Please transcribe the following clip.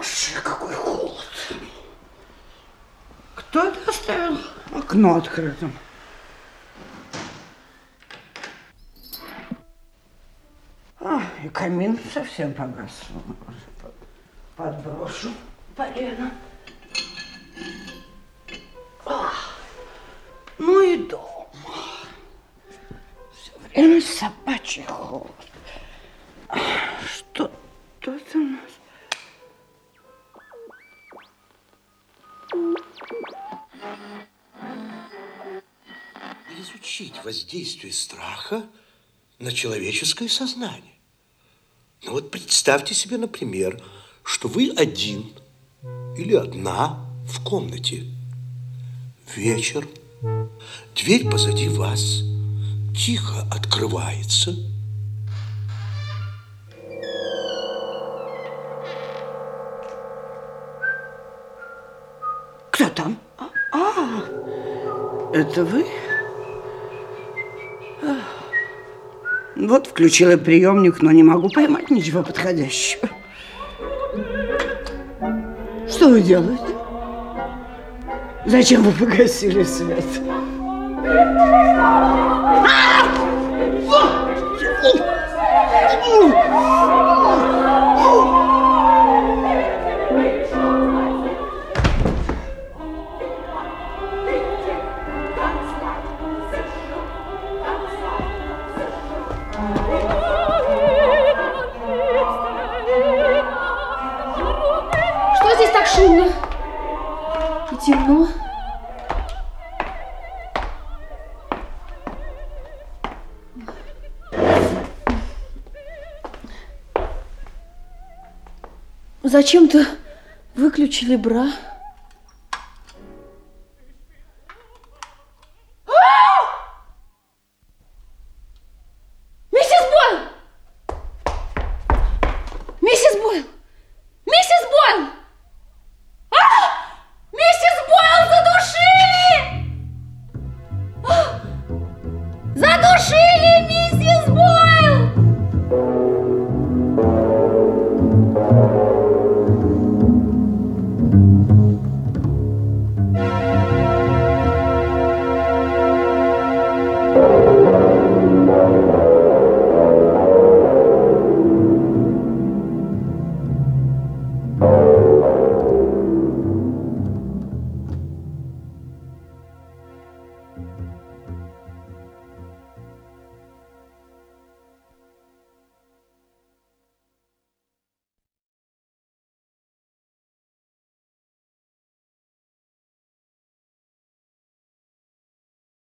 Боже, какой холод. Кто это оставил окно открытым? А, и камин совсем погас. Подброшу полено. А, ну и дом. Все время собачий холод. Что тут у нас? Изучить воздействие страха на человеческое сознание. Ну вот представьте себе, например, что вы один или одна в комнате. Вечер. Дверь позади вас тихо открывается. Кто там? А, а это вы? Вот включила приемник, но не могу поймать ничего подходящего. Что вы делаете? Зачем вы погасили свет? Что И темно. Зачем-то выключили бра.